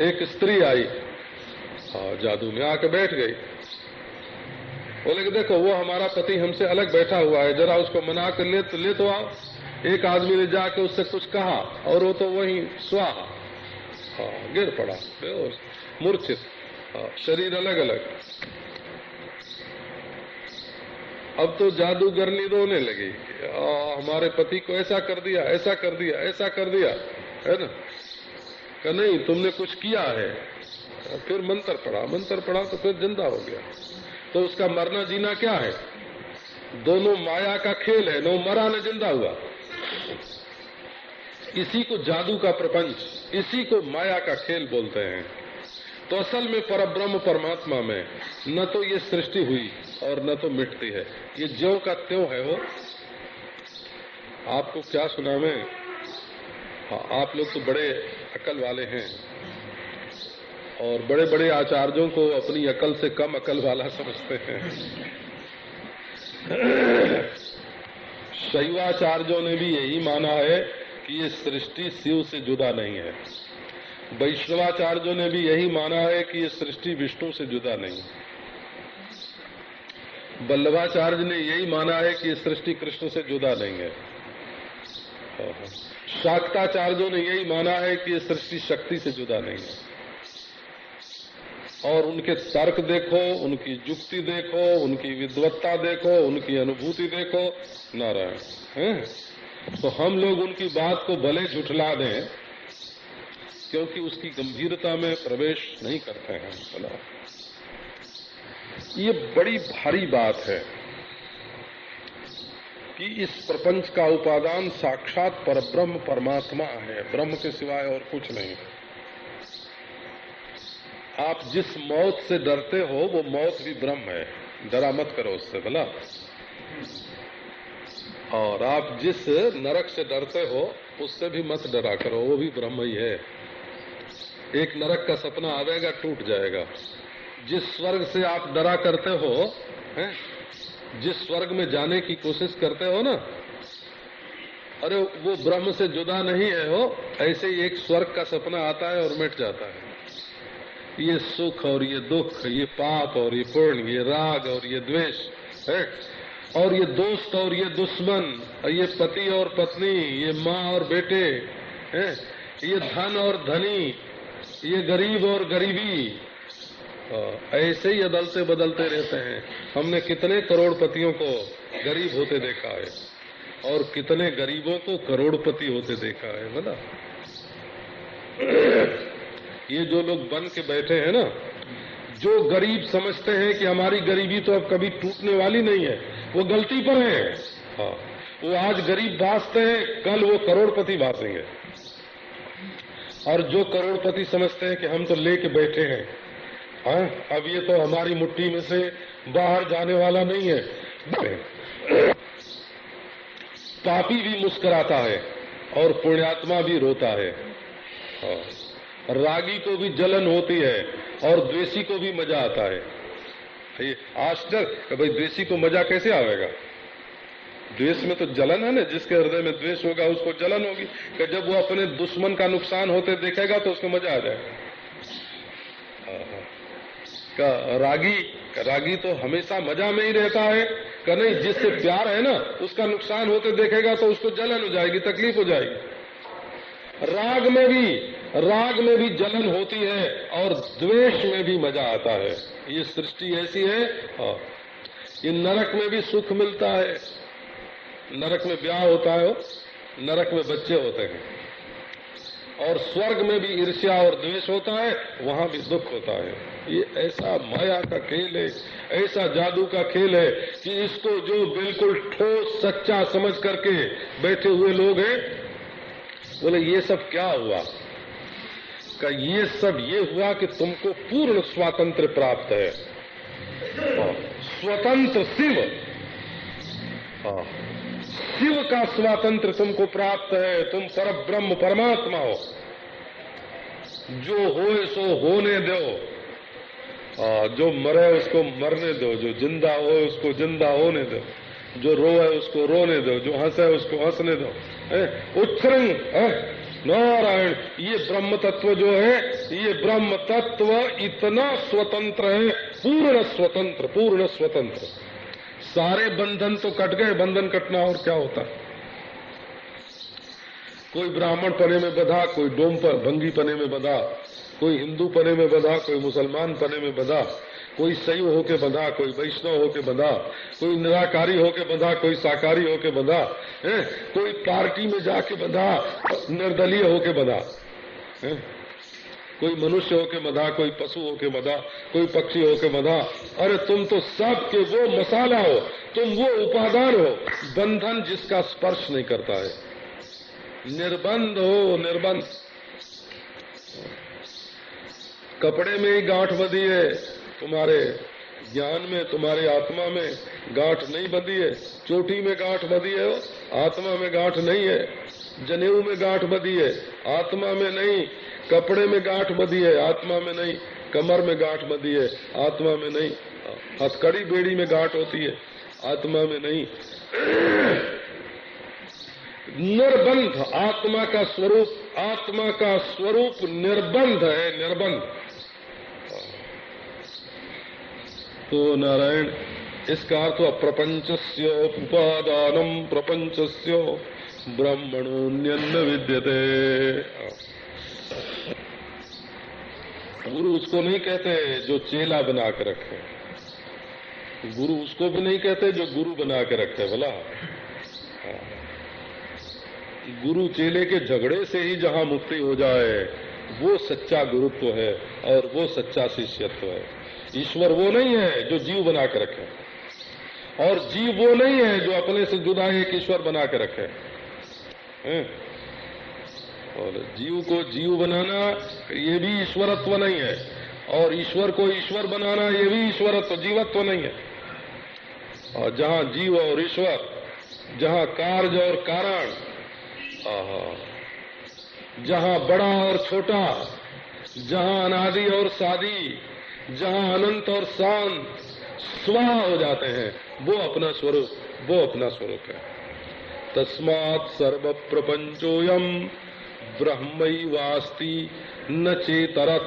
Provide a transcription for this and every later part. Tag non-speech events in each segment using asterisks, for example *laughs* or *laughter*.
एक स्त्री आई। हाँ जादू में आके बैठ गई। बोले कि देखो वो हमारा पति हमसे अलग बैठा हुआ है। जरा उसको मना कर ले तो ले तो आओ। एक आदमी ने जाके उससे कुछ कहा और वो तो वही स्वाहा। हाँ गिर पड़ा मूर्छित। शरीर अलग अलग अब तो जादूगरनी रोने लगी। आ, हमारे पति को ऐसा कर दिया ऐसा कर दिया ऐसा कर दिया है ना? का नहीं, तुमने कुछ किया है। फिर मंत्र पढ़ा। मंत्र पढ़ा तो फिर ज़िंदा हो गया। तो उसका मरना जीना क्या है? दोनों माया का खेल है। नो, मरा, न ज़िंदा हुआ। इसी को जादू का प्रपंच, इसी को माया का खेल बोलते हैं। तो असल में पर ब्रह्म परमात्मा में न तो ये सृष्टि हुई और न तो मिटती है। ये ज्यो का त्यों है वो। आपको क्या सुना मैं हाँ आप लोग तो बड़े अकल वाले हैं। और बड़े बड़े आचार्यों को अपनी अकल से कम अकल वाला समझते हैं। शैवाचार्यों ने भी यही माना है कि ये सृष्टि शिव से जुदा नहीं है। वैष्णवाचार्यों ने भी यही माना है कि ये सृष्टि विष्णु से जुदा नहीं है। बल्लभाचार्य ने यही माना है कि ये सृष्टि कृष्ण से जुदा नहीं है। शाक्ताचार्यों ने यही माना है कि सृष्टि शक्ति से जुदा नहीं है। और उनके तर्क देखो, उनकी जुक्ति देखो, उनकी विद्वत्ता देखो, उनकी अनुभूति देखो। नारायण, है? तो हम लोग उनकी बात को भले झुठला दें, क्योंकि उसकी गंभीरता में प्रवेश नहीं करते हैं। ये बड़ी भारी बात है। कि इस प्रपंच का उपादान साक्षात पर ब्रह्म परमात्मा है। ब्रह्म के सिवाय और कुछ नहीं। आप जिस मौत से डरते हो, वो मौत भी ब्रह्म है। डरा मत करो उससे, भला। और आप जिस नरक से डरते हो, उससे भी मत डरा करो, वो भी ब्रह्म ही है। एक नरक का सपना आवेगा टूट जाएगा। जिस स्वर्ग से आप डरा करते हो, हैं जिस स्वर्ग में जाने की कोशिश करते हो ना, अरे वो ब्रह्म से जुदा नहीं है हो, ऐसे ही एक स्वर्ग का सपना आता है और मिट जाता है। ये सुख और ये दुख, ये पाप और ये पुण्य, ये राग और ये द्वेष, है? और ये दोस्त और ये दुश्मन, ये पति और पत्नी, ये माँ और बेटे, है? ये धन और धनी, ये गरीब और गरीबी ऐसे ही अदलते बदलते रहते हैं। हमने कितने करोड़पतियों को गरीब होते देखा है और कितने गरीबों को करोड़पति होते देखा है बोला ये जो लोग बन के बैठे हैं ना, जो गरीब समझते हैं कि हमारी गरीबी तो अब कभी टूटने वाली नहीं है, वो गलती पर है। हाँ वो आज गरीब भासते हैं, कल वो करोड़पति भासेंगे। और जो करोड़पति समझते हैं कि हम तो लेके बैठे हैं हाँ अब ये तो हमारी मुट्ठी में से बाहर जाने वाला नहीं है। पापी भी मुस्कुराता है और पुण्यात्मा भी रोता है। हाँ रागी को भी जलन होती है और द्वेषी को भी मज़ा आता है। ये आश्चर्य, भाई द्वेषी को मज़ा कैसे आवेगा द्वेष में तो जलन है ना, जिसके हृदय में द्वेष होगा उसको जलन होगी। कि जब वो अपने दुश्मन का नुकसान होते देखेगा तो उसको मज़ा आ जाएगा। का रागी का रागी तो हमेशा मज़ा में ही रहता है। का नहीं, जिससे प्यार है ना, उसका नुकसान होते देखेगा तो उसको जलन हो जाएगी, तकलीफ़ हो जाएगी। राग में भी, राग में भी जलन होती है और द्वेष में भी मज़ा आता है। ये सृष्टि ऐसी है हाँ। ये नरक में भी सुख मिलता है। नरक में ब्याह होता है नरक में बच्चे होते हैं। और स्वर्ग में भी ईर्ष्या और द्वेष होता है, वहाँ भी दुख होता है। ये ऐसा माया का खेल है, ऐसा जादू का खेल है कि इसको जो बिल्कुल ठोस, सच्चा समझ करके बैठे हुए लोग हैं, बोले, ये सब क्या हुआ? का ये सब ये हुआ कि तुमको पूर्ण स्वातंत्र प्राप्त है। स्वतंत्र शिव। शिव का स्वातंत्र तुमको प्राप्त है, तुम पर ब्रह्म परमात्मा हो। जो हो सो होने दो। जो मरे उसको मरने दो, जो ज़िंदा हो उसको ज़िंदा होने दो, जो रोए उसको रोने दो, जो हंसे उसको हंसने दो। उच्छृंग नारायण, ये ब्रह्म तत्व जो है, ये ब्रह्म तत्व इतना स्वतंत्र है, पूर्ण स्वतंत्र पूर्ण स्वतंत्र। सारे बंधन तो कट गए, बंधन कटना और क्या होता? कोई ब्राह्मण पने में बधा, कोई डोम पर, भंगी पने में बधा, कोई हिंदू पने में बधा, कोई मुसलमान पने में बधा, कोई शैव होके बंधा, कोई वैष्णव होके बंधा, कोई निराकारी होके बंधा, कोई साकारी होके बंधा कोई पार्टी में जाके बंधा, निर्दलीय होके बंधा कोई मनुष्य होके बंधा कोई पशु होके बंधा कोई पक्षी होके बंधा अरे तुम तो सब के वो मसाला हो, तुम वो उपादान हो, बंधन जिसका स्पर्श नहीं करता है। निर्बंध हो, निर्बंध। कपड़े में ही गांठ बधी है, तुम्हारे ज्ञान में, तुम्हारे आत्मा में गांठ नहीं बंधी है। चोटी में गांठ बंधी है, आत्मा में गांठ नहीं है। जनेऊ में गांठ बंधी है, आत्मा में नहीं। कपड़े में गांठ बधी है, आत्मा में नहीं, कमर में गांठ बधी है, आत्मा में नहीं। हथकड़ी बेड़ी में गांठ होती है, आत्मा में नहीं। निर्बंध, आत्मा का स्वरूप, आत्मा का स्वरूप निर्बंध है, निर्बंध। तो नारायण, इसका अर्थ प्रपंच से उपादान प्रपंच से ब्रह्मणोन्य विद्यते। गुरु उसको नहीं कहते जो चेला बना के रखे। गुरु उसको भी नहीं कहते जो गुरु बना के रखे बोला गुरु चेले के झगड़े से ही जहाँ मुक्ति हो जाए, वो सच्चा गुरुत्व है और वो सच्चा शिष्यत्व है। ईश्वर वो नहीं है जो जीव बना के रखे। और जीव वो नहीं है जो अपने से जुदा एक ईश्वर बना के रखे। और जीव को जीव बनाना ये भी ईश्वरत्व नहीं है। और ईश्वर को ईश्वर बनाना ये भी ईश्वरत्व, जीवत्व नहीं है। और जहाँ जीव और ईश्वर, जहाँ कार्य और कारण जहाँ बड़ा और छोटा, जहाँ अनादि और शादी जहाँ अनंत और शांत, स्वा हो जाते हैं, वो अपना स्वरूप, वो अपना स्वरूप है। तस्मात सर्व प्रपंचोयम ब्रह्म वास्ती न चेतरत।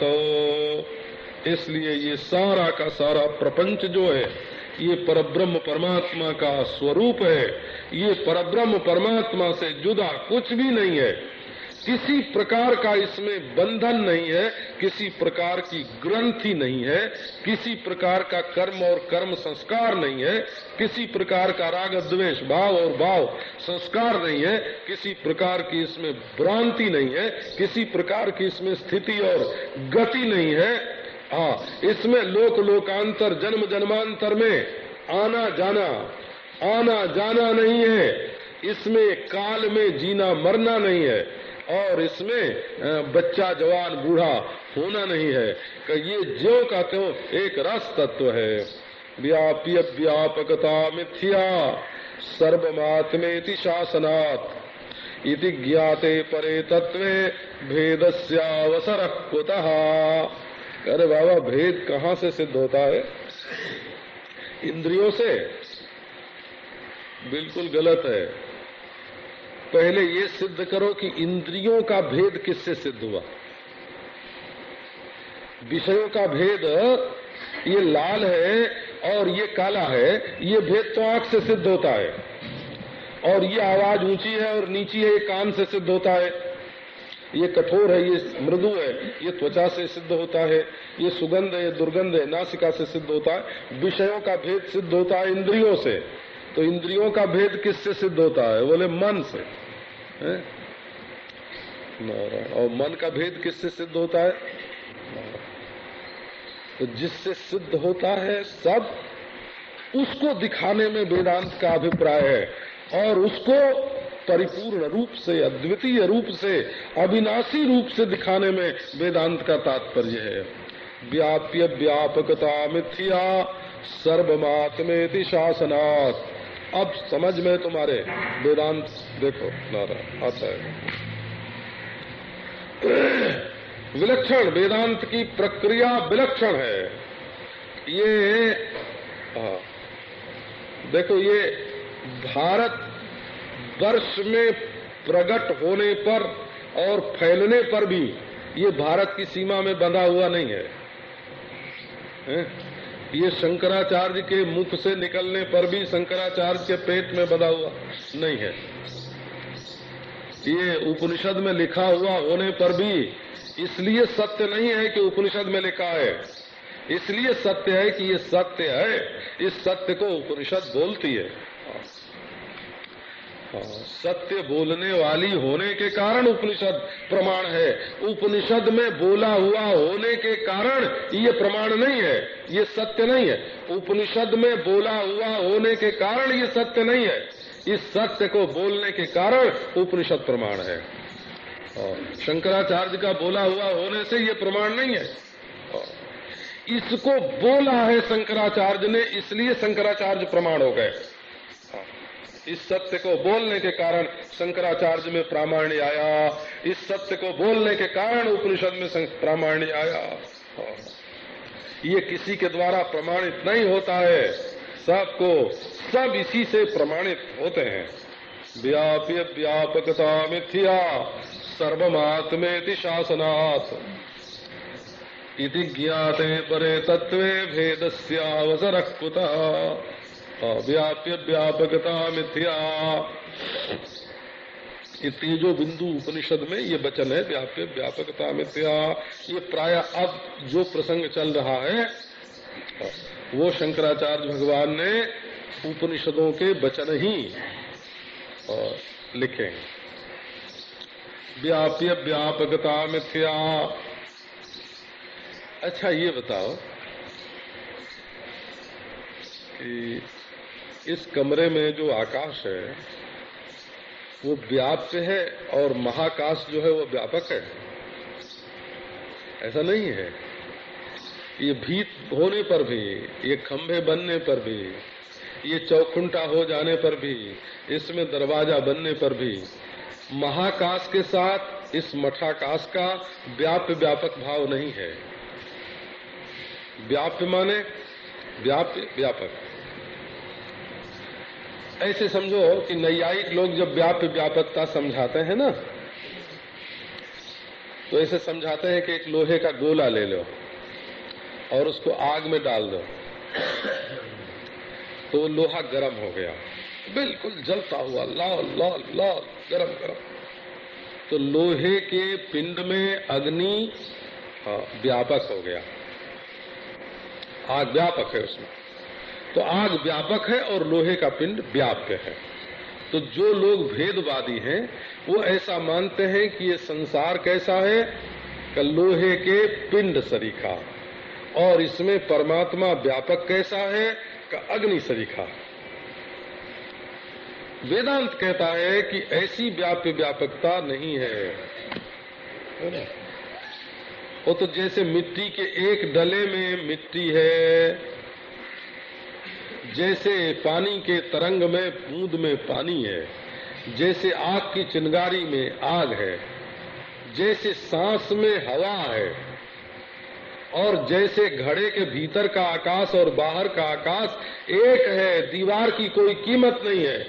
इसलिए ये सारा का सारा प्रपंच जो है, ये परब्रह्म परमात्मा का स्वरूप है। ये परब्रह्म परमात्मा से जुदा कुछ भी नहीं है। किसी प्रकार का इसमें बंधन नहीं है, किसी प्रकार की ग्रंथि नहीं है, किसी प्रकार का कर्म और कर्म संस्कार नहीं है, किसी प्रकार का राग, द्वेष, भाव और भाव संस्कार नहीं है, किसी प्रकार की इसमें भ्रांति नहीं है, किसी प्रकार की इसमें स्थिति और गति नहीं है। हाँ इसमें लोक लोकांतर, जन्म जन्मांतर में आना जाना आना जाना नहीं है। इसमें काल में जीना मरना नहीं है। और इसमें बच्चा जवान बूढ़ा होना नहीं है। कि ये ज्यो का त्यों एक रस तत्व है। व्याप्य व्यापकता मिथ्या सर्वमात्मे शासनात्। इति ज्ञाते परे तत्व तत्वे भेदस्यावसर कुतः? अरे बाबा, भेद कहाँ से सिद्ध होता है? इंद्रियों से। बिल्कुल गलत है। पहले ये सिद्ध करो कि इंद्रियों का भेद किससे सिद्ध हुआ? विषयों का भेद, ये लाल है और ये काला है, ये भेद तो आँख से सिद्ध होता है। और ये आवाज़ ऊँची है और नीची है, ये कान से सिद्ध होता है। ये कठोर है, ये मृदु है, ये त्वचा से सिद्ध होता है। ये सुगंध है, ये दुर्गंध है, नासिका से सिद्ध होता है। विषयों का भेद सिद्ध होता है इंद्रियों से। तो इंद्रियों का भेद किससे सिद्ध होता है? बोले मन से। और मन का भेद किससे सिद्ध होता है? तो जिससे सिद्ध होता है सब, उसको दिखाने में वेदांत का अभिप्राय है। और उसको परिपूर्ण रूप से, अद्वितीय रूप से, अविनाशी रूप से दिखाने में वेदांत का तात्पर्य है। व्याप्य व्यापकता मिथ्या, सर्वमात्मेति शासनात्। अब समझ में तुम्हारे। वेदांत देखो नारा आता है। विलक्षण वेदांत की प्रक्रिया विलक्षण है। ये आ, देखो ये भारत वर्ष में प्रकट होने पर और फैलने पर भी ये भारत की सीमा में बंधा हुआ नहीं है, है? ये शंकराचार्य के मुख से निकलने पर भी शंकराचार्य के पेट में बदा हुआ नहीं है। ये उपनिषद में लिखा हुआ होने पर भी इसलिए सत्य नहीं है कि उपनिषद में लिखा है। इसलिए सत्य है कि ये सत्य है। इस सत्य को उपनिषद बोलती है। सत्य बोलने वाली होने के कारण उपनिषद प्रमाण है। उपनिषद में बोला हुआ होने के कारण ये प्रमाण नहीं है, ये सत्य नहीं है। उपनिषद में बोला हुआ होने के कारण ये सत्य नहीं है। इस सत्य को बोलने के कारण उपनिषद प्रमाण है। शंकराचार्य का बोला हुआ होने से ये प्रमाण नहीं है। इसको बोला है शंकराचार्य ने, इसलिए शंकराचार्य प्रमाण हो गए। इस सत्य को बोलने के कारण शंकराचार्य में प्रामाण्य आया। इस सत्य को बोलने के कारण उपनिषद में प्रामाण्य आया। ये किसी के द्वारा प्रमाणित नहीं होता है। सबको सब इसी से प्रमाणित होते हैं। व्याप्य व्यापकता मिथ्या सर्वमात्मे शासनात्। इति ज्ञाते परे तत्वे भेदस्यावसर कुतः। व्याप्य व्यापकता मिथ्या। ये तेजो बिंदु उपनिषद में ये वचन है, व्याप्य व्यापकता मिथ्या, ये प्राय अब जो प्रसंग चल रहा है, वो शंकराचार्य भगवान ने उपनिषदों के वचन ही लिखे व्याप्य व्यापकता मिथ्या। अच्छा ये बताओ कि इस कमरे में जो आकाश है, वो व्याप्य है और महाकाश जो है वो व्यापक है। ऐसा नहीं है। ये भीत होने पर भी, ये खंभे बनने पर भी, ये चौखुंटा हो जाने पर भी, इसमें दरवाज़ा बनने पर भी, महाकाश के साथ इस मठाकाश का व्याप्य व्यापक भाव नहीं है। व्याप्य माने व्याप्य व्यापक। ऐसे समझो कि नैयायिक लोग जब व्याप्य व्यापकता समझाते हैं ना तो ऐसे समझाते हैं कि एक लोहे का गोला ले लो और उसको आग में डाल दो तो लोहा गर्म हो गया। बिल्कुल जलता हुआ लाल लाल लाल गरम गरम। तो लोहे के पिंड में अग्नि हाँ, व्यापक हो गया। आग व्यापक है उसमें। तो आग व्यापक है और लोहे का पिंड व्याप्य है। तो जो लोग भेदवादी हैं, वो ऐसा मानते हैं कि ये संसार कैसा है कि लोहे के पिंड सरीखा। और इसमें परमात्मा व्यापक कैसा है का अग्नि सरीखा। वेदांत कहता है कि ऐसी व्याप्य व्यापकता नहीं है। वो तो जैसे मिट्टी के एक डले में मिट्टी है जैसे पानी के तरंग में, बूंद में पानी है, जैसे आग की चिंगारी में आग है, जैसे सांस में हवा है, और जैसे घड़े के भीतर का आकाश और बाहर का आकाश एक है, दीवार की कोई कीमत नहीं है।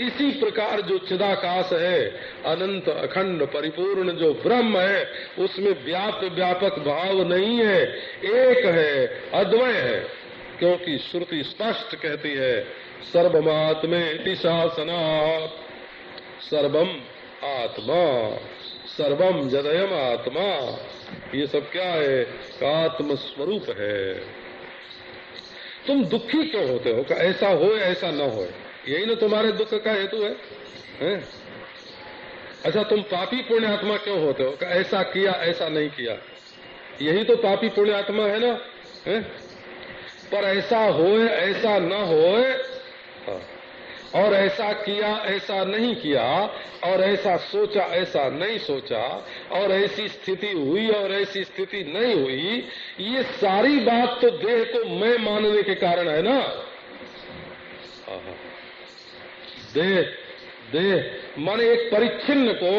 इसी प्रकार जो चिदाकाश है, अनंत, अखंड, परिपूर्ण जो ब्रह्म है, उसमें व्याप व्यापक भाव नहीं है। एक है, अद्वय है। क्योंकि श्रुति स्पष्ट कहती है सर्वमात्मे शासना सर्वम आत्मा सर्वम जदयम आत्मा। ये सब क्या है? आत्म स्वरूप है। तुम दुखी क्यों होते हो? ऐसा हो ऐसा न हो। यही ना तुम्हारे दुख का हेतु है, है? अच्छा तुम पापी पुण्य आत्मा क्यों होते हो? ऐसा किया ऐसा नहीं किया। यही तो पापी पुण्य आत्मा है ना? है? पर ऐसा होए, ऐसा न होए। और ऐसा किया, ऐसा नहीं किया, और ऐसा सोचा, ऐसा नहीं सोचा, और ऐसी स्थिति हुई और ऐसी स्थिति नहीं हुई, ये सारी बात तो देह को मैं मानने के कारण है ना। देह देह, मन एक परिच्छिन्न को,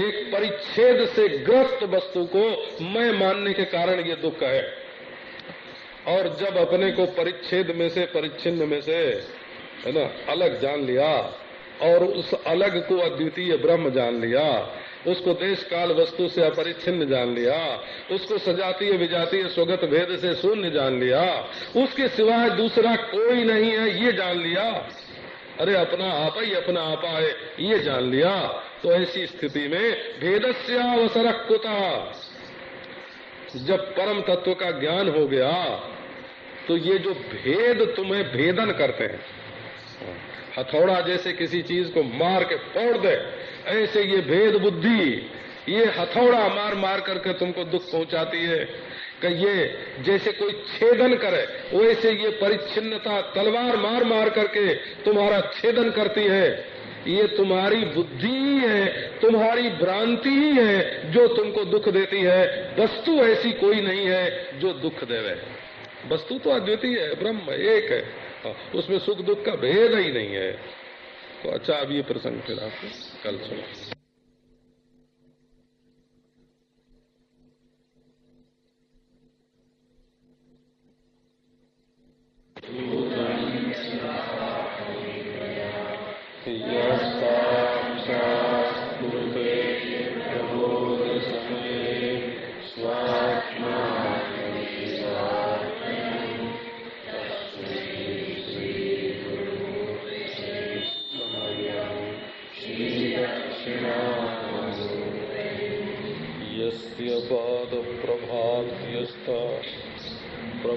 एक परिच्छेद से ग्रस्त वस्तु को मैं मानने के कारण ये दुख है और जब अपने को परिच्छेद में से, परिच्छिन्न में से, है ना, अलग जान लिया और उस अलग को अद्वितीय ब्रह्म जान लिया, उसको देश काल वस्तु से अपरिच्छिन्न जान लिया, उसको सजातीय विजातीय स्वगत भेद से शून्य जान लिया, उसके सिवाय दूसरा कोई नहीं है, ये जान लिया। अरे अपना आपा ही अपना आपा है ये जान लिया। तो ऐसी स्थिति में भेदस्यावसर कुता जब परम तत्व का ज्ञान हो गया तो ये जो भेद तुम्हें भेदन करते हैं, हथौड़ा जैसे किसी चीज़ को मार के फोड़ दे, ऐसे ये भेद बुद्धि, ये हथौड़ा मार मार करके तुमको दुख पहुंचाती है, कि ये जैसे कोई छेदन करे, वैसे ये परिच्छिन्नता तलवार मार मार करके तुम्हारा छेदन करती है ये तुम्हारी बुद्धि ही है तुम्हारी भ्रांति ही है जो तुमको दुख देती है। वस्तु ऐसी कोई नहीं है जो दुख देवे। वस्तु तो अद्वितीय है ब्रह्म एक है। हाँ, उसमें सुख दुख का भेद ही नहीं है। तो अच्छा अब ये प्रसंग फिर आपको कल सुना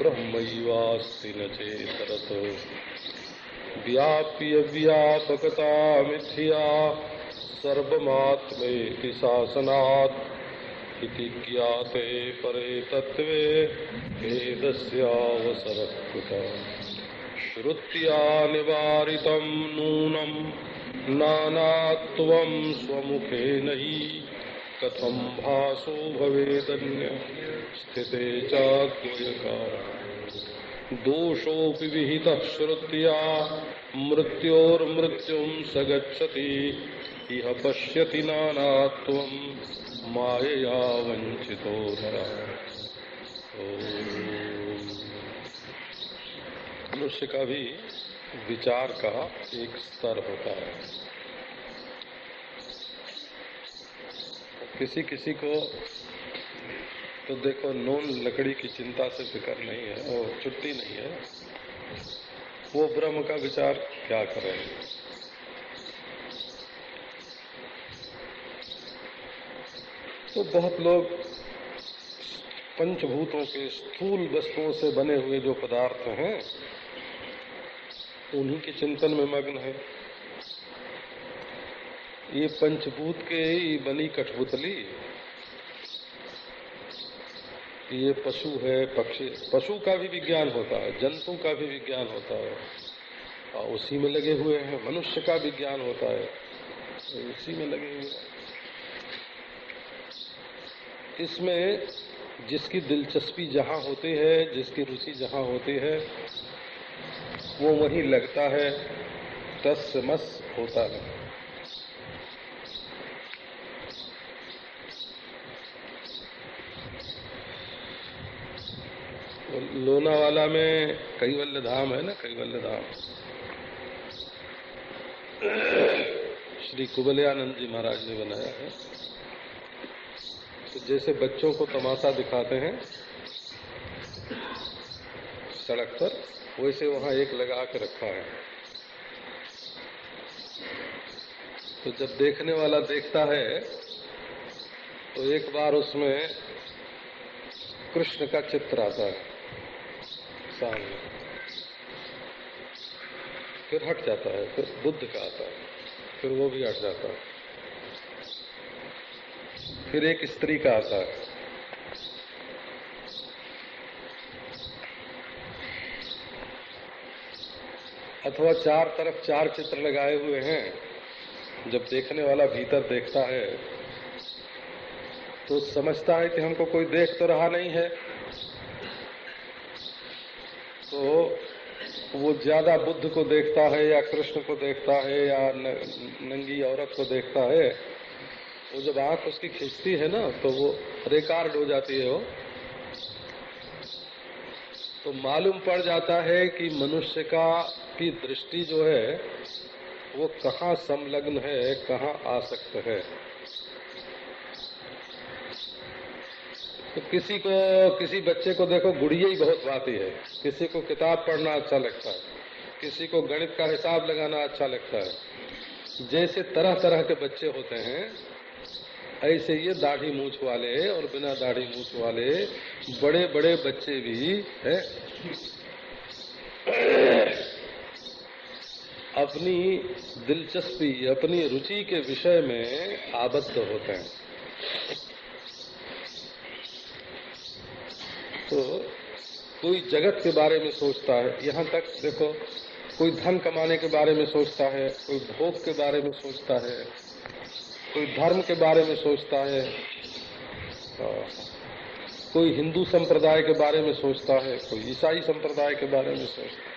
ब्रह्मैवास्ति न चेतरत् व्याप्य व्यापकता मिथ्या सर्वमात्मेति शासनात् इति ज्ञाते परे तत्त्वे भेदस्यावसरः कुतः श्रुत्या निवारितं नूनं नानात्वं स्वमुखेन हि कथं भासो भवेदन्य? स्थिते चाद्वयकार दोषोऽपि विहितः श्रुत्या मृत्योर्मृत्युं स गच्छति। इह पश्यति नानात्वं मायया वञ्चितो मनुष्य का भी विचार का एक स्तर होता है। किसी किसी को तो देखो, नून लकड़ी की चिंता से फ़िक्र नहीं है वो छुट्टी नहीं है। वो ब्रह्म का विचार क्या करे? तो बहुत लोग पंचभूतों के स्थूल वस्तुओं से बने हुए जो पदार्थ हैं, उन्हीं के चिंतन में मग्न है। ये पंचभूत के ही बनी कठपुतली। ये पशु है, पक्षी। पशु का भी विज्ञान होता है, जंतु का भी विज्ञान होता है। और उसी में लगे हुए हैं, मनुष्य का विज्ञान होता है। उसी में लगे हुए हैं। इसमें जिसकी दिलचस्पी जहाँ होती है, जिसकी रुचि जहाँ होती है, वो वही लगता है तस मस होता है। लोनावाला में कैवल्य धाम है ना कैवल्य धाम श्री कुबलयानंद जी महाराज ने बनाया है। तो जैसे बच्चों को तमाशा दिखाते हैं, सड़क पर, वैसे वहाँ एक लगा के रखा है। तो जब देखने वाला देखता है तो एक बार उसमें कृष्ण का चित्र आता है। सामने फिर हट जाता है, फिर बुद्ध का आता है, फिर वो भी हट जाता है। फिर एक स्त्री का आता है। अथवा चार तरफ़ चार चित्र लगाए हुए हैं, जब देखने वाला भीतर देखता है तो समझता है कि हमको कोई देख तो रहा नहीं है। तो वो ज़्यादा बुद्ध को देखता है या कृष्ण को देखता है या नंगी औरत को देखता है, वो जब आँख उसकी खींचती है ना तो वो रिकॉर्ड हो जाती है वो। तो मालूम पड़ जाता है कि मनुष्य का की दृष्टि जो है, वो कहाँ संलग्न है, कहाँ आसक्त है। तो किसी को, किसी बच्चे को देखो, गुड़िया ही बहुत बाती है। किसी को किताब पढ़ना अच्छा लगता है। किसी को गणित का हिसाब लगाना अच्छा लगता है। जैसे तरह तरह के बच्चे होते हैं, ऐसे ये दाढ़ी मूछ वाले और बिना दाढ़ी मूछ वाले बड़े बड़े बच्चे भी है। अपनी दिलचस्पी, अपनी रुचि के विषय में आबद्ध होते हैं। तो कोई जगत के बारे में सोचता है, यहाँ तक देखो, कोई धन कमाने के बारे में सोचता है, कोई भोग के बारे में सोचता है, कोई धर्म के बारे में सोचता है कोई हिंदू संप्रदाय के बारे में सोचता है, कोई ईसाई संप्रदाय के बारे में सोचता है,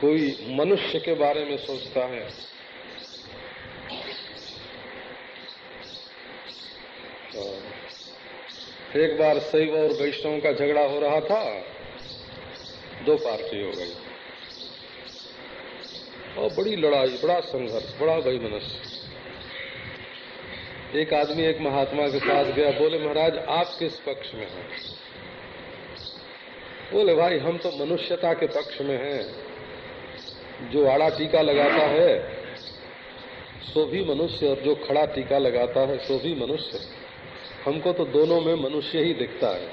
कोई मनुष्य के बारे में सोचता है। एक बार शैव और वैष्णव का झगड़ा हो रहा था, दो पार्टी हो गई। और बड़ी लड़ाई, बड़ा संघर्ष, बड़ा वैमनस्य। एक आदमी एक महात्मा के साथ गया, बोले, महाराज, आप किस पक्ष में हैं? बोले, भाई, हम तो मनुष्यता के पक्ष में हैं। जो आड़ा टीका लगाता है, सो भी मनुष्य, और जो खड़ा टीका लगाता है, सो भी मनुष्य हमको तो दोनों में मनुष्य ही दिखता है,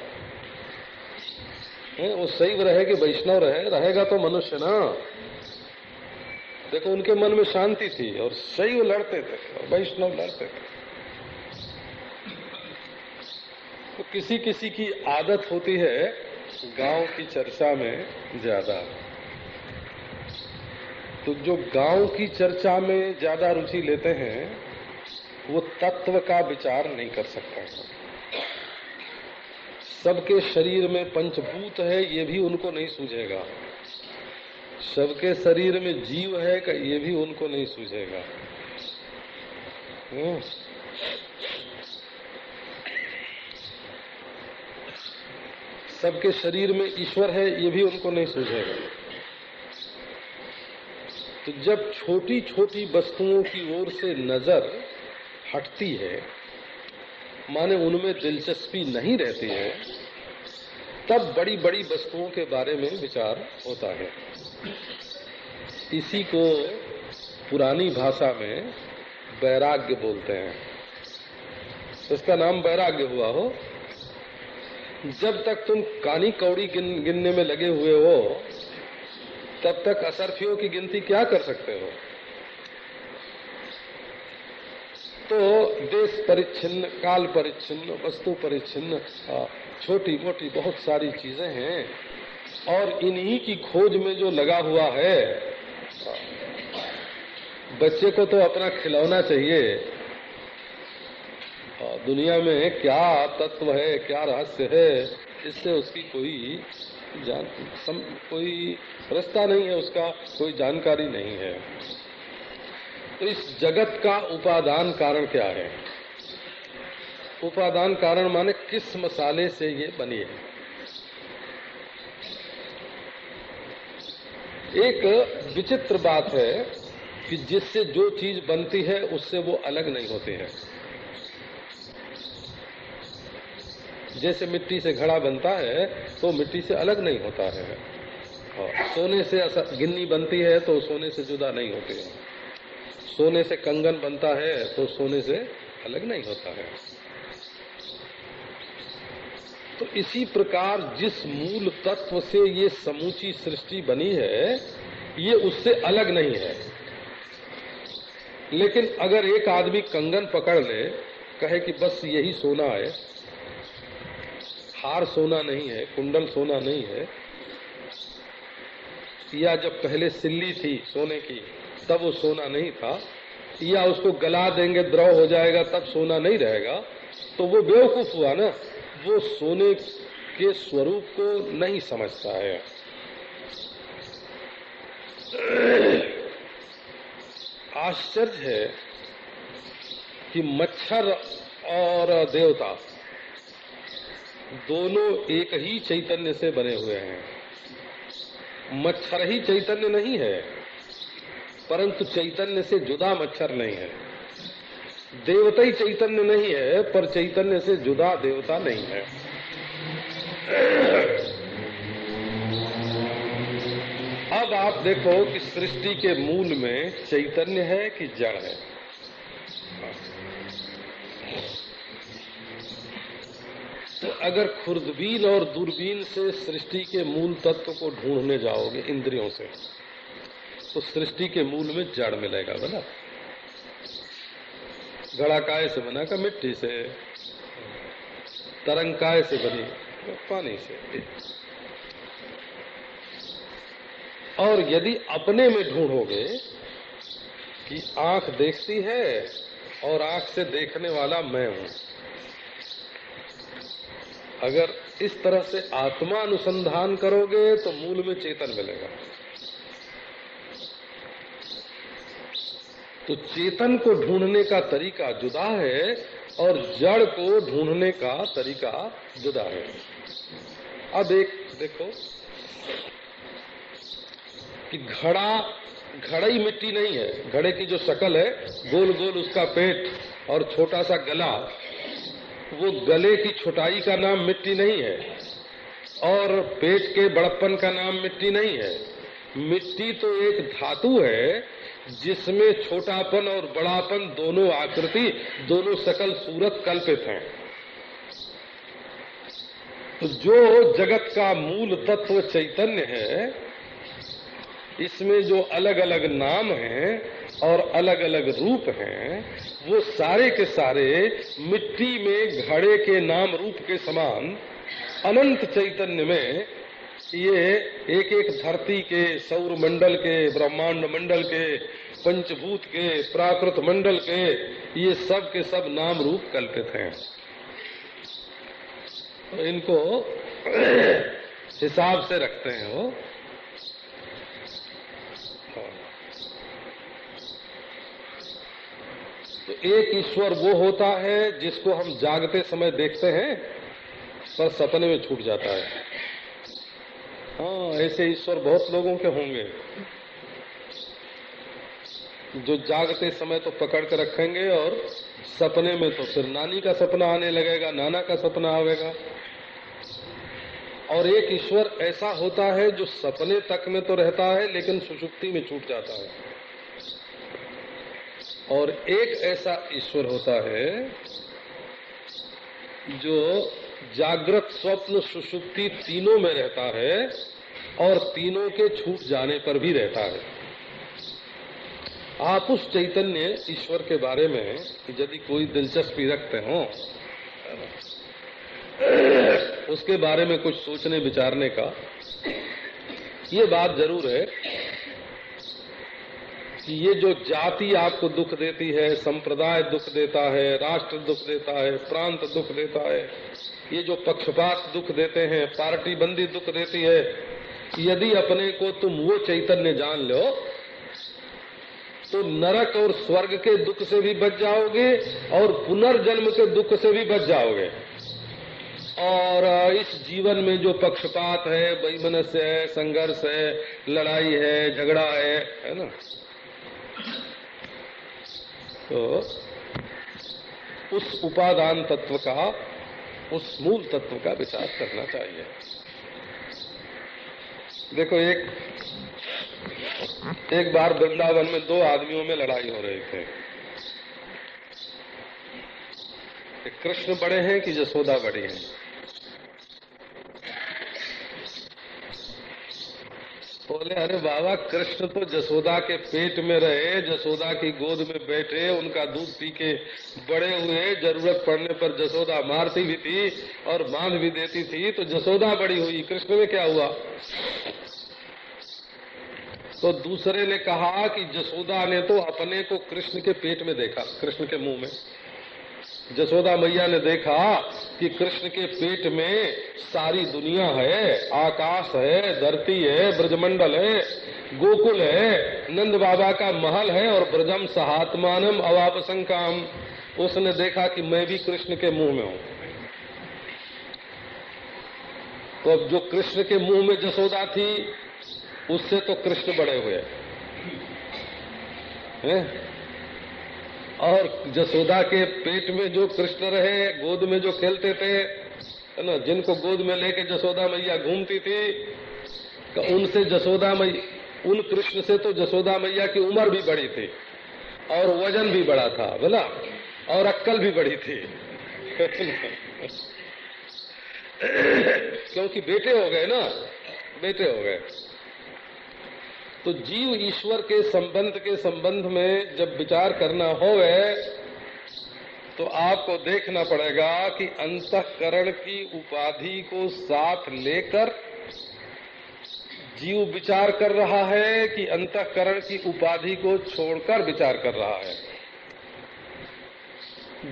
है वो सही रहे कि वैष्णव रहे? रहेगा तो मनुष्य ना। देखो उनके मन में शांति थी और सही वो लड़ते थे और वैष्णव लड़ते थे। तो किसी किसी की आदत होती है गाँव की चर्चा में ज़्यादा। तो जो गाँव की चर्चा में ज़्यादा रुचि लेते हैं वो तत्व का विचार नहीं कर सकता। सबके शरीर में पंचभूत है, ये भी उनको नहीं सूझेगा। सबके शरीर में जीव है, का ये भी उनको नहीं सूझेगा। हम्म। सबके शरीर में ईश्वर है, ये भी उनको नहीं सूझेगा। तो जब छोटी छोटी वस्तुओं की ओर से नज़र हटती है माने उनमें दिलचस्पी नहीं रहती है तब बड़ी बड़ी वस्तुओं के बारे में विचार होता है। इसी को पुरानी भाषा में वैराग्य बोलते हैं। इसका नाम वैराग्य हुआ हो। जब तक तुम कानी कौड़ी गिन, गिनने में लगे हुए हो तब तक असरफियों की गिनती क्या कर सकते हो? तो देश परिच्छिन्न काल परिच्छिन्न वस्तु परिच्छिन्न छोटी मोटी बहुत सारी चीज़ें हैं। और इन्हीं की खोज में जो लगा हुआ है बच्चे को तो अपना खिलौना चाहिए। दुनिया में क्या तत्व है क्या रहस्य है इससे उसकी कोई जान सम, कोई रास्ता नहीं है उसका कोई जानकारी नहीं है। इस जगत का उपादान कारण क्या है? उपादान कारण माने किस मसाले से ये बनी है? एक विचित्र बात है कि जिससे जो चीज़ बनती है, उससे वो अलग नहीं होती है। जैसे मिट्टी से घड़ा बनता है तो मिट्टी से अलग नहीं होता है। और सोने से गिन्नी बनती है तो सोने से जुदा नहीं होती है। सोने से कंगन बनता है तो सोने से अलग नहीं होता है। तो इसी प्रकार जिस मूल तत्व से ये समूची सृष्टि बनी है, ये उससे अलग नहीं है। लेकिन अगर एक आदमी कंगन पकड़ ले, कहे कि बस यही सोना है, हार सोना नहीं है, कुंडल सोना नहीं है, या जब पहले सिल्ली थी सोने की तब वो सोना नहीं था। या उसको गला देंगे, द्रव हो जाएगा, तब सोना नहीं रहेगा। तो वो बेवकूफ़ हुआ ना। वो सोने के स्वरूप को नहीं समझता है। आश्चर्य है कि मच्छर और देवता दोनों एक ही चैतन्य से बने हुए हैं। मच्छर ही चैतन्य नहीं है। परंतु चैतन्य से जुदा मच्छर नहीं है। देवता ही चैतन्य नहीं है, पर चैतन्य से जुदा देवता नहीं है। अब आप देखो कि सृष्टि के मूल में चैतन्य है कि जड़ है। तो अगर खुर्दबीन और दूरबीन से सृष्टि के मूल तत्व को ढूँढने जाओगे, इंद्रियों से तो सृष्टि के मूल में जड़ मिलेगा बोला घड़ा काय से बना का मिट्टी से तरंग काय से बनी पानी से। और यदि अपने में ढूंढोगे कि आँख देखती है और आँख से देखने वाला मैं हूँ, अगर इस तरह से आत्मा अनुसंधान करोगे तो मूल में चेतन मिलेगा। तो चेतन को ढूँढने का तरीका जुदा है और जड़ को ढूँढने का तरीका जुदा है। अब एक देखो कि घड़ा घड़ा मिट्टी नहीं है। घड़े की जो शकल है गोल गोल उसका पेट और छोटा सा गला, वो गले की छोटाई का नाम मिट्टी नहीं है और पेट के बड़प्पन का नाम मिट्टी नहीं है। मिट्टी तो एक धातु है जिसमें छोटापन और बड़ापन दोनों आकृति, दोनों सकल सूरत कल्पित हैं। तो जो जगत का मूल तत्व चैतन्य है, इसमें जो अलग अलग नाम हैं और अलग अलग रूप हैं, वो सारे के सारे मिट्टी में घड़े के नाम रूप के समान अनंत चैतन्य में ये एक एक धरती के सौर मंडल के, ब्रह्मांड मंडल के, पंचभूत के, प्राकृत मंडल के, ये सब के सब नाम रूप कल्पित हैं। तो इनको *clears throat* हिसाब से रखते हैं वो। तो एक ईश्वर वो होता है जिसको हम जागते समय देखते हैं, पर सपने में छूट जाता है। हाँ ऐसे ईश्वर बहुत लोगों के होंगे। जो जागते समय तो पकड़ के रखेंगे और सपने में तो फिर नानी का सपना आने लगेगा, नाना का सपना आवेगा। और एक ईश्वर ऐसा होता है जो सपने तक में तो रहता है, लेकिन सुषुप्ति में छूट जाता है। और एक ऐसा ईश्वर होता है जो जागृत स्वप्न सुसुप्ति तीनों में रहता है और तीनों के छूट जाने पर भी रहता है। आप उस चैतन्य ईश्वर के बारे में यदि कोई दिलचस्पी रखते हो, उसके बारे में कुछ सोचने विचारने का, ये बात ज़रूर है कि ये जो जाति आपको दुख देती है, संप्रदाय दुख देता है, राष्ट्र दुख देता है, प्रांत दुख देता है ये जो पक्षपात दुख देते हैं पार्टी बंदी दुख देती है, यदि अपने को तुम वो चैतन्य जान लो तो नरक और स्वर्ग के दुख से भी बच जाओगे और पुनर्जन्म के दुख से भी बच जाओगे। और इस जीवन में जो पक्षपात है, वैमनस्य है, संघर्ष है, लड़ाई है, झगड़ा है है ना? तो उस उपादान तत्व का उस मूल तत्व का विचार करना चाहिए। देखो, एक एक बार वृंदावन में दो आदमियों में लड़ाई हो रही थी। कृष्ण बड़े हैं कि जसोदा बड़ी है? बोले, अरे बाबा, कृष्ण तो जसोदा के पेट में रहे, जसोदा की गोद में बैठे, उनका दूध पी के बड़े हुए, ज़रूरत पड़ने पर जसोदा मारती भी थी और बाँध भी देती थी तो जसोदा बड़ी हुई। कृष्ण में क्या हुआ? तो दूसरे ने कहा कि जसोदा ने तो अपने को कृष्ण के पेट में देखा, कृष्ण के मुँह में। जसोदा मैया ने देखा कि कृष्ण के पेट में सारी दुनिया है, आकाश है, धरती है, ब्रजमंडल है, गोकुल है, नंद बाबा का महल है और ब्रजम सहात्मानम अवापसंकाम उसने देखा कि मैं भी कृष्ण के मुँह में हूँ। तो अब जो कृष्ण के मुँह में जसोदा थी, उससे तो कृष्ण बड़े हुए। हैं? और जसोदा के पेट में जो कृष्ण रहे, गोद में जो खेलते थे, है ना, जिनको गोद में लेके जसोदा मैया घूमती थी तो उनसे जसोदा मैया, उन कृष्ण से तो जसोदा मैया की उम्र भी बड़ी थी, और वज़न भी बड़ा था बोला और अक्कल भी बड़ी थी। *laughs* क्योंकि बेटे हो गए ना, बेटे हो गए। तो जीव ईश्वर के संबंध के संबंध में जब विचार करना हो तो आपको देखना पड़ेगा कि अंतकरण की उपाधि को साथ लेकर जीव विचार कर रहा है कि अंतकरण की उपाधि को छोड़कर विचार कर रहा है।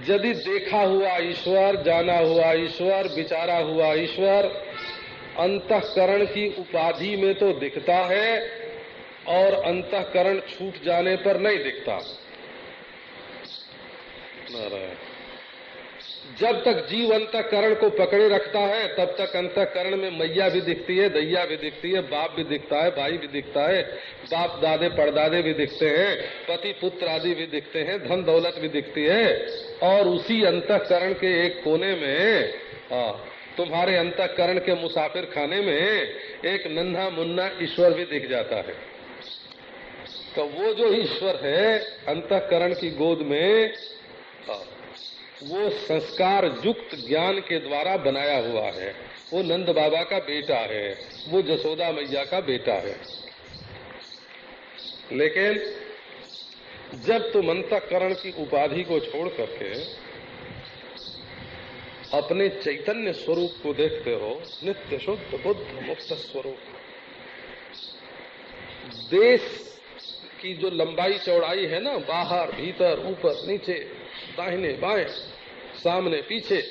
यदि देखा हुआ ईश्वर, जाना हुआ ईश्वर, विचारा हुआ ईश्वर अंतकरण की उपाधि में तो दिखता है और अंतकरण छूट जाने पर नहीं दिखता। जब तक जीव अंतकरण को पकड़े रखता है तब तक अंतकरण में मैया भी दिखती है दैया भी दिखती है बाप भी दिखता है भाई भी दिखता है बाप दादे पड़दादे भी दिखते हैं पति पुत्र आदि भी दिखते हैं धन दौलत भी दिखती है और उसी अंतकरण के एक कोने में आ, तुम्हारे अंतकरण के मुसाफिर खाने में एक नन्हा मुन्ना ईश्वर भी दिख जाता है। तो वो जो ईश्वर है, अंतकरण की गोद में वो संस्कार युक्त ज्ञान के द्वारा बनाया हुआ है। वो नंद बाबा का बेटा है, वो जसोदा मैया का बेटा है। लेकिन जब तुम अंतकरण की उपाधि को छोड़ करके अपने चैतन्य स्वरूप को देखते हो, नित्य शुद्ध बुद्ध मुक्त स्वरूप, देश की जो लंबाई चौड़ाई है ना, बाहर, भीतर, ऊपर, नीचे, दाहिने, बाएँ, सामने, पीछे,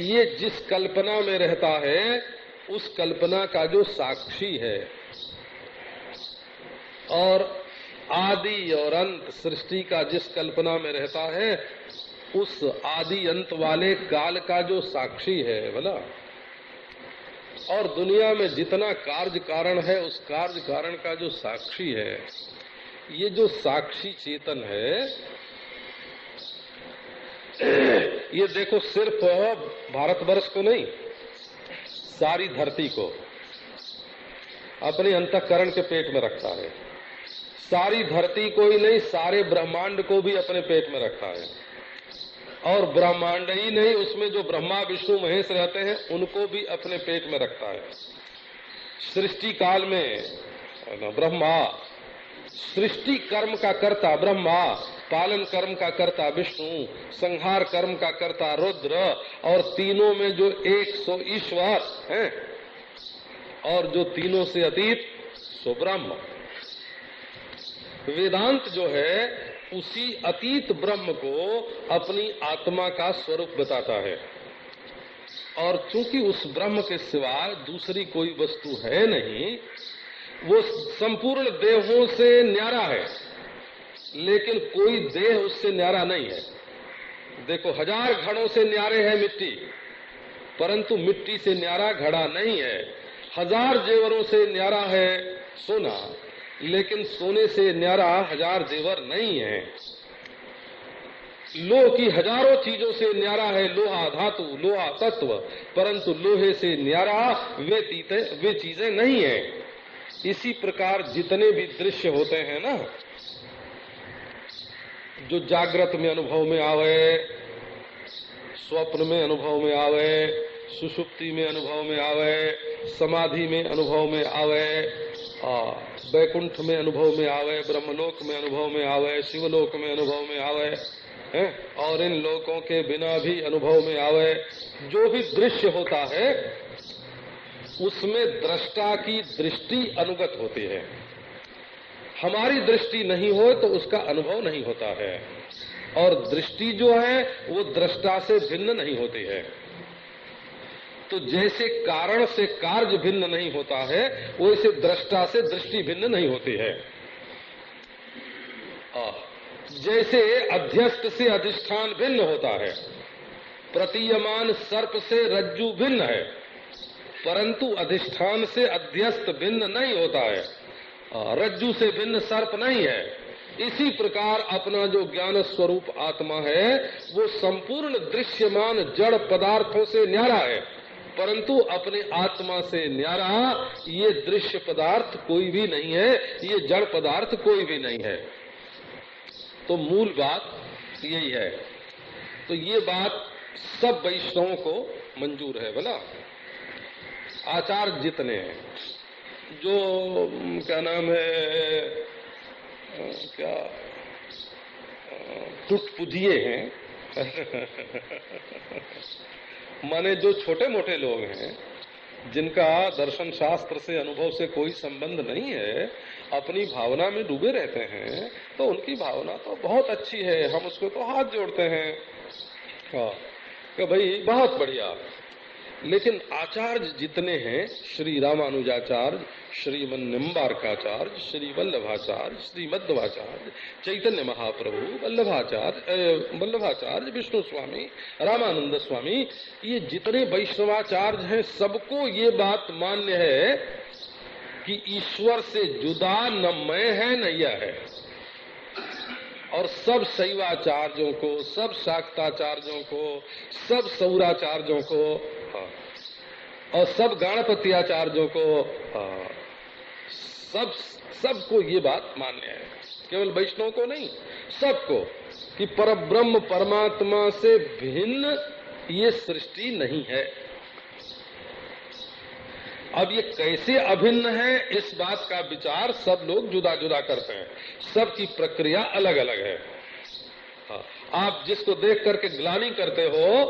ये जिस कल्पना में रहता है, उस कल्पना का जो साक्षी है। और आदि और अंत, सृष्टि का जिस कल्पना में रहता है, उस आदि अंत वाले काल का जो साक्षी है, बोला? और दुनिया में जितना कार्य कारण है, उस कार्य कारण का जो साक्षी है, ये जो साक्षी चेतन है, ये देखो सिर्फ़ भारतवर्ष को नहीं, सारी धरती को अपने अंतकरण के पेट में रखता है। सारी धरती को ही नहीं, सारे ब्रह्मांड को भी अपने पेट में रखा है। और ब्रह्मांड ही नहीं, उसमें जो ब्रह्मा, विष्णु, महेश रहते हैं, उनको भी अपने पेट में रखता है। सृष्टि काल में ब्रह्मा, सृष्टि कर्म का कर्ता ब्रह्मा, पालन कर्म का कर्ता विष्णु, संहार कर्म का कर्ता रुद्र, और तीनों में जो एक सो ईश्वर है, और जो तीनों से अतीत सो ब्रह्म। वेदांत जो है उसी अतीत ब्रह्म को अपनी आत्मा का स्वरूप बताता है। और चूँकि उस ब्रह्म के सिवा दूसरी कोई वस्तु है नहीं, वो संपूर्ण देहों से न्यारा है, लेकिन कोई देह उससे न्यारा नहीं है। देखो, हज़ार घड़ों से न्यारे है मिट्टी, परंतु मिट्टी से न्यारा घड़ा नहीं है। हज़ार जेवरों से न्यारा है सोना। लेकिन सोने से न्यारा हज़ार जेवर नहीं है। लोह की हज़ारों चीज़ों से न्यारा है, लोहा धातु, लोहा तत्व, परंतु लोहे से न्यारा वे तीते, वे चीज़ें नहीं है। इसी प्रकार जितने भी दृश्य होते हैं ना, जो जागृत में अनुभव में आवे, स्वप्न में अनुभव में आवे, सुषुप्ति में अनुभव में आवे, समाधि में अनुभव में आवे वैकुंठ में अनुभव में आवे, ब्रह्मलोक में अनुभव में आवे, शिवलोक में अनुभव में आवे, है? और इन लोकों के बिना भी अनुभव में आवे, जो भी दृश्य होता है, उसमें दृष्टा की दृष्टि अनुगत होती है। हमारी दृष्टि नहीं हो तो उसका अनुभव नहीं होता है। और दृष्टि जो है, वो दृष्टा से भिन्न नहीं होती है। तो जैसे कारण से कार्य भिन्न नहीं होता है, वैसे दृष्टा से दृष्टि भिन्न नहीं होती है। जैसे अध्यस्त से अधिष्ठान भिन्न होता है, प्रतीयमान सर्प से रज्जु भिन्न है, परंतु अधिष्ठान से अध्यस्त भिन्न नहीं होता है। रज्जु से भिन्न सर्प नहीं है। इसी प्रकार अपना जो ज्ञान स्वरूप आत्मा है, वो संपूर्ण दृश्यमान जड़ पदार्थों से न्यारा है। परंतु अपने आत्मा से न्यारा, ये दृश्य पदार्थ कोई भी नहीं है, ये जड़ पदार्थ कोई भी नहीं है। तो मूल बात यही है। तो ये बात सब वैष्णवों को मंजूर है, बोला। आचार जितने जो क्या नाम है क्या टुटपुजिए हैं *laughs* माने जो छोटे मोटे लोग हैं, जिनका दर्शन शास्त्र से अनुभव से कोई संबंध नहीं है, अपनी भावना में डूबे रहते हैं तो उनकी भावना तो बहुत अच्छी है, हम उसको तो हाथ जोड़ते हैं। हाँ भाई, बहुत बढ़िया। लेकिन आचार्य जितने हैं, श्री रामानुजाचार्य श्रीमन निम्बारकाचार्य श्री वल्लभाचार्य श्री मध्वाचार्य चैतन्य महाप्रभु वल्लभाचार्य वल्लभाचार्य विष्णु स्वामी रामानंद स्वामी ये जितने वैष्णवाचार्य हैं सबको ये बात मान्य है कि ईश्वर से जुदा न मैं है न यह है। और सब शैवाचार्यों को सब शाक्ताचार्यों को सब सौराचार्यों को हाँ, और सब गणपत्याचार्यों को हाँ, सब सबको ये बात मान्य है। केवल वैष्णव को नहीं सबको कि परब्रह्म परमात्मा से भिन्न ये सृष्टि नहीं है। अब ये कैसे अभिन्न है इस बात का विचार सब लोग जुदा जुदा करते हैं। सबकी प्रक्रिया अलग अलग है। हाँ, आप जिसको देख करके ग्लानी करते हो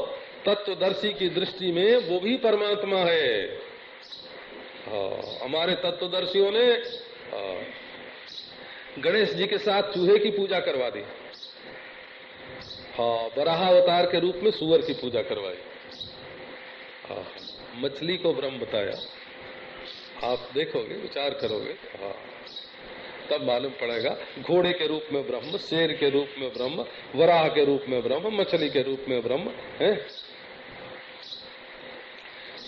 तत्वदर्शी की दृष्टि में वो भी परमात्मा है हाँ, हमारे तत्वदर्शियों ने हाँ, गणेश जी के साथ चूहे की पूजा करवा दी। हाँ बराहा अवतार के रूप में सुअर की पूजा करवाई। हाँ मछली को ब्रह्म बताया। आप देखोगे विचार करोगे हाँ तब मालूम पड़ेगा घोड़े के रूप में ब्रह्म शेर के रूप में ब्रह्म वराह के रूप में ब्रह्म मछली के रूप में ब्रह्म है?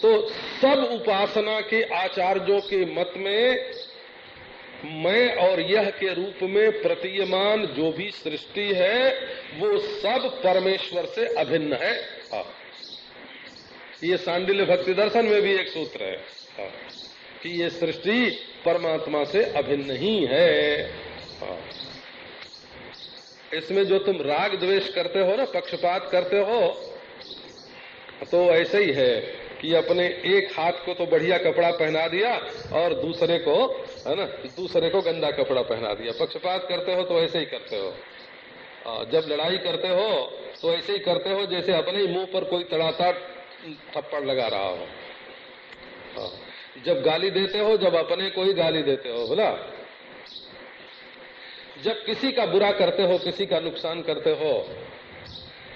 तो सब उपासना के आचार्यों के मत में मैं और यह के रूप में प्रतीयमान जो भी सृष्टि है, वो सब परमेश्वर से अभिन्न है हाँ। ये सांडिल्य भक्ति दर्शन में भी एक सूत्र है हाँ। कि ये सृष्टि परमात्मा से अभिन्न ही है हाँ। इसमें जो तुम राग द्वेष करते हो ना, पक्षपात करते हो तो ऐसे ही है कि अपने एक हाथ को तो बढ़िया कपड़ा पहना दिया और दूसरे को, है ना, दूसरे को गंदा कपड़ा पहना दिया। पक्षपात करते हो तो ऐसे ही करते हो। जब लड़ाई करते हो तो ऐसे ही करते हो जैसे अपने ही मुँह पर कोई तड़ाता थप्पड़ लगा रहा हो। जब गाली देते हो, जब अपने को ही गाली देते हो, बोला? जब किसी का बुरा करते हो, किसी का नुकसान करते हो,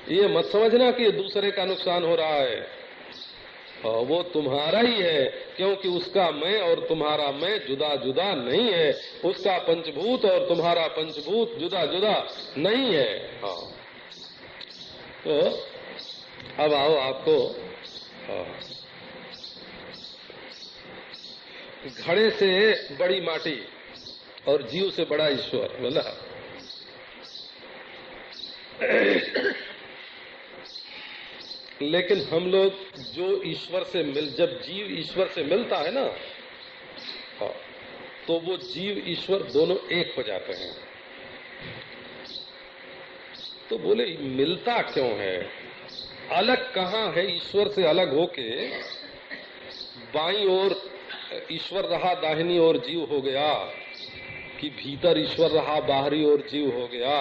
ये मत समझना कि दूसरे का नुकसान हो रहा है। वो तुम्हारा ही है, क्योंकि उसका मैं और तुम्हारा मैं जुदा जुदा नहीं है। उसका पंचभूत और तुम्हारा पंचभूत जुदा जुदा नहीं है। हाँ। तो अब आओ आपको हाँ। घड़े से बड़ी माटी और जीव से बड़ा ईश्वर, बोला। लेकिन हम लोग जो ईश्वर से मिल जब जीव ईश्वर से मिलता है ना हाँ, तो वो जीव ईश्वर दोनों एक हो जाते हैं तो बोले मिलता क्यों है अलग कहाँ है ईश्वर से अलग होके बाई ओर ईश्वर रहा दाहिनी ओर जीव हो गया कि भीतर ईश्वर रहा बाहरी ओर जीव हो गया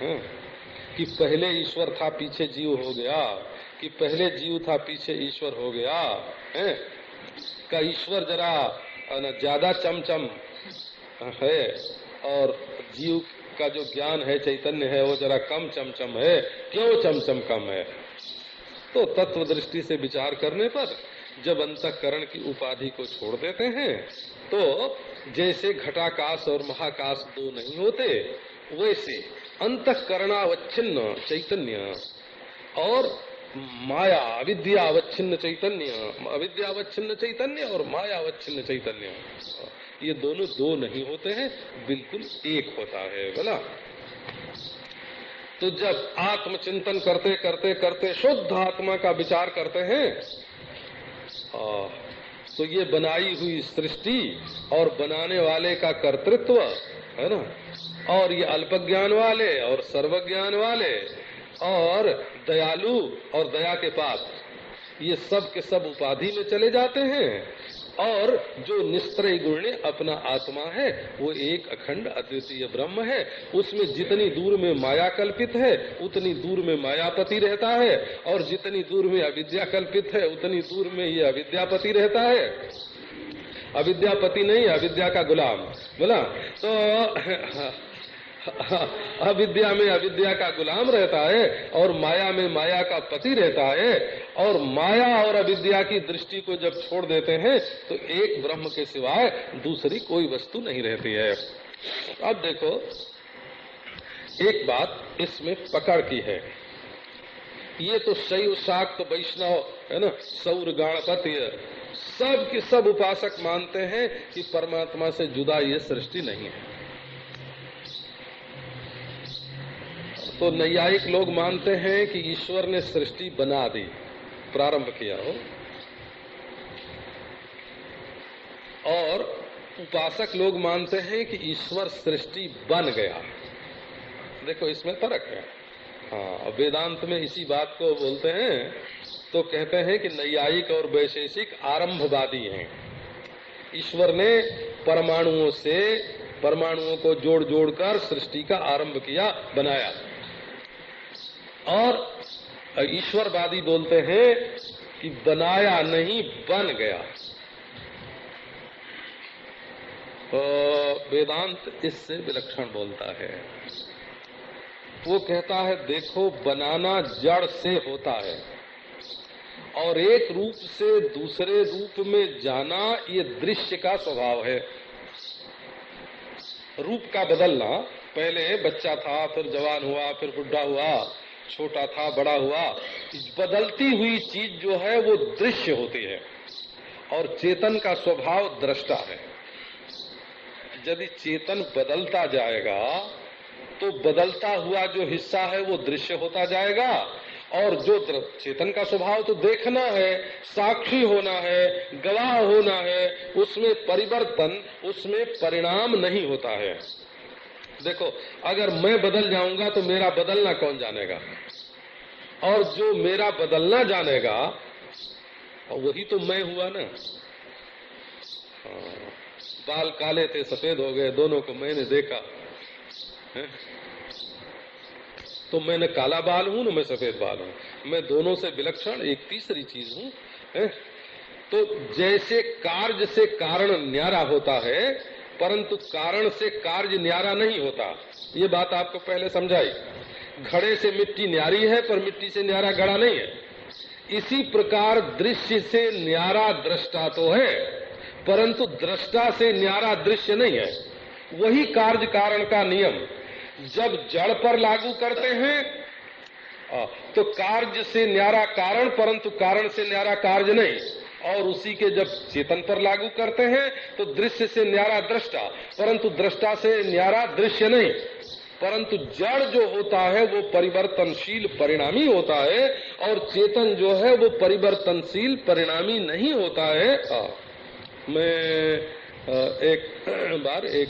है? कि पहले ईश्वर था पीछे जीव हो गया कि पहले जीव था, पीछे ईश्वर हो गया, है? का ईश्वर जरा ज़्यादा चमचम, है? और जीव का जो ज्ञान है, चैतन्य है, वो जरा कम चमचम है। क्यों चमचम कम है? तो तत्व दृष्टि से विचार करने पर जब अंतकरण की उपाधि को छोड़ देते हैं तो जैसे घटाकाश और महाकाश दो नहीं होते, वैसे अंतकरणावच्छिन्न चैतन्य और माया, अविद्यावच्छिन्न चैतन्य। अविद्यावच्छिन्न चैतन्य और मायावच्छिन्न चैतन्य। ये दोनों दो नहीं होते हैं, बिल्कुल एक होता है, बोला। तो जब आत्मचिंतन करते करते करते शुद्ध आत्मा का विचार करते हैं तो ये बनाई हुई सृष्टि और बनाने वाले का कर्तृत्व, है ना? और ये अल्पज्ञान वाले और सर्वज्ञान वाले और दयालु और दया के पास ये सब के सब उपाधि में चले जाते हैं। और जो निस्त्रय गुण अपना आत्मा है, वो एक अखंड अद्वितीय ब्रह्म है। उसमें जितनी दूर में माया कल्पित है, उतनी दूर में मायापति रहता है। और जितनी दूर में अविद्या कल्पित है, उतनी दूर में ये अविद्यापति रहता है। अविद्यापति नहीं, अविद्या का गुलाम। बोला? तो *laughs* अविद्या में अविद्या का गुलाम रहता है और माया में माया का पति रहता है और माया और अविद्या की दृष्टि को जब छोड़ देते हैं तो एक ब्रह्म के सिवाय दूसरी कोई वस्तु नहीं रहती है। अब देखो, एक बात इसमें पकड़ की है। ये तो शैव, शाक्त, वैष्णव, है ना, सौर, गणपति, सब के सब उपासक मानते हैं कि परमात्मा से जुदा ये सृष्टि नहीं है। तो नैयायिक लोग मानते हैं कि ईश्वर ने सृष्टि बना दी। प्रारंभ किया हो। और उपासक लोग मानते हैं कि ईश्वर सृष्टि बन गया। देखो, इसमें फ़र्क है। हाँ वेदांत में इसी बात को बोलते हैं तो कहते हैं कि नैयायिक और वैशेषिक आरंभवादी हैं। ईश्वर ने परमाणुओं से, परमाणुओं को जोड़ जोड़कर सृष्टि का आरंभ किया, बनाया। और ईश्वरवादी बोलते हैं कि बनाया नहीं, बन गया। तो वेदांत इससे विलक्षण बोलता है। वो कहता है, देखो, बनाना जड़ से होता है और एक रूप से दूसरे रूप में जाना ये दृश्य का स्वभाव है। रूप का बदलना, पहले बच्चा था, फिर जवान हुआ, फिर बुढ़ा हुआ छोटा था, बड़ा हुआ, बदलती हुई चीज़ जो है वो दृश्य होती है और चेतन का स्वभाव दृष्टा है। यदि चेतन बदलता जाएगा तो बदलता हुआ जो हिस्सा है वो दृश्य होता जाएगा और जो चेतन का स्वभाव तो देखना है, साक्षी होना है, गवाह होना है, उसमें परिवर्तन, उसमें परिणाम नहीं होता है। देखो अगर मैं बदल जाऊँगा तो मेरा बदलना कौन जानेगा? और जो मेरा बदलना जानेगा वही तो मैं हुआ ना। हाँ, बाल काले थे सफ़ेद हो गए दोनों को मैंने देखा। है? तो मैंने काला बाल हूँ ना मैं सफ़ेद बाल हूँ। मैं दोनों से विलक्षण एक तीसरी चीज़ हूँ। है? तो जैसे कार्य से कारण न्यारा होता है परंतु कारण से कार्य न्यारा नहीं होता। ये बात आपको पहले समझाई। घड़े से मिट्टी न्यारी है, पर मिट्टी से न्यारा घड़ा नहीं है। इसी प्रकार दृश्य से न्यारा दृष्टा तो है, परंतु दृष्टा से न्यारा दृश्य नहीं है। वही कार्य कारण का नियम। जब जड़ पर लागू करते हैं तो कार्य से न्यारा कारण, परंतु कारण से न्यारा कार्य नहीं। और उसी के जब चेतन पर लागू करते हैं तो दृश्य से न्यारा दृष्टा। परंतु दृष्टा से न्यारा दृश्य नहीं। परंतु जड़ जो होता है वो परिवर्तनशील परिणामी होता है और चेतन जो है वो परिवर्तनशील परिणामी नहीं होता है। आ, मैं एक *clears throat* बार एक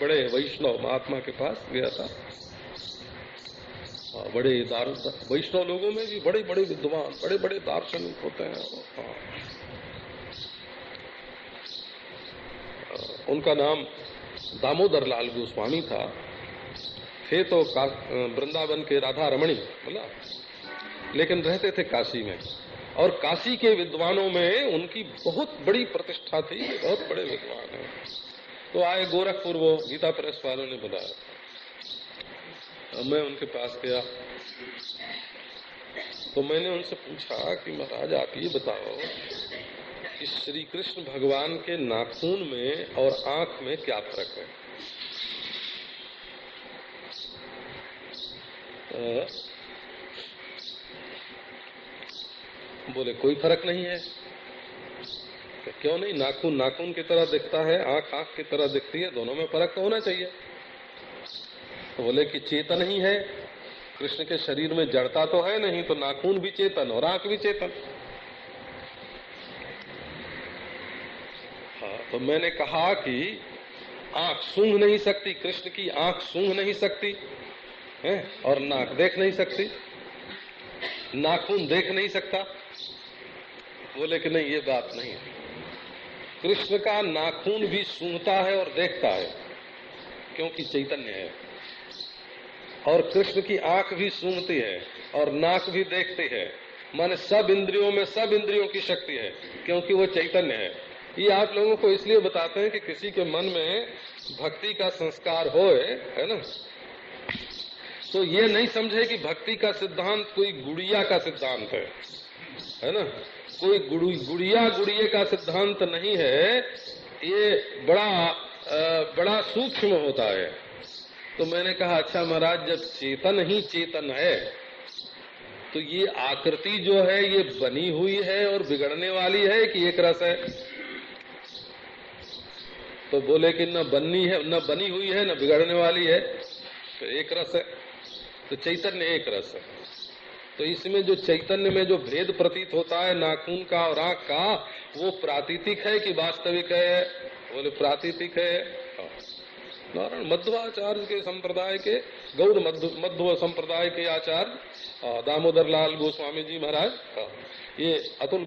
बड़े वैष्णव महात्मा के पास गया था। बड़े दार वैष्णव लोगों में भी बड़े बड़े विद्वान बड़े बड़े दार्शनिक होते हैं। उनका नाम दामोदर लाल गोस्वामी था। थे तो वृंदावन के राधा रमणी बोला लेकिन रहते थे काशी में। और काशी के विद्वानों में उनकी बहुत बड़ी प्रतिष्ठा थी, बहुत बड़े विद्वान हैं। तो आए गोरखपुर, वो गीता प्रेस वालों ने बुलाया। मैं उनके पास गया। तो मैंने उनसे पूछा कि महाराज, आप ये बताओ श्री कृष्ण भगवान के नाखून में और आँख में क्या फ़र्क है? बोले, कोई फ़र्क नहीं है। क्यों नहीं? नाखून नाखून की तरह दिखता है, आँख आँख की तरह दिखती है, दोनों में फ़र्क तो होना चाहिए। तो बोले कि चेतन ही है। कृष्ण के शरीर में जड़ता तो है नहीं तो नाखून भी चेतन और आँख भी चेतन। तो मैंने कहा कि आँख सूंघ नहीं सकती, कृष्ण की आँख सूंघ नहीं सकती, है, और नाक देख नहीं सकती। नाखून देख नहीं सकता। बोले कि नहीं, ये बात नहीं है। कृष्ण का नाखून भी सूंघता है और देखता है, क्योंकि चैतन्य है। और कृष्ण की आँख भी सूंघती है और नाक भी देखती है। माने सब इंद्रियों में सब इंद्रियों की शक्ति है, क्योंकि वो चैतन्य है। ये आप लोगों को इसलिए बताते हैं कि किसी के मन में भक्ति का संस्कार हो है ना? तो ये नहीं समझे कि भक्ति का सिद्धांत कोई गुड़िया का सिद्धांत है है ना? कोई गुड़िया गुड़िए का सिद्धांत नहीं है। ये बड़ा आ, बड़ा सूक्ष्म होता है। तो मैंने कहा अच्छा महाराज जब चेतन ही चेतन है तो ये आकृति जो है ये बनी हुई है और बिगड़ने वाली है कि एक रस है? तो बोले कि न बननी है, न बनी हुई है, न बिगड़ने वाली है तो एक रस है तो चैतन्य एक रस है तो इसमें जो चैतन्य में जो भेद प्रतीत होता है, नाखून का और आँख का, वो प्रातीतिक है कि वास्तविक है बोले, प्रातीतिक है हाँ। नारायण मध्वाचार्य के संप्रदाय के गौर मध्व संप्रदाय के आचार्य दामोदर लाल गोस्वामी जी महाराज हाँ। ये अतुल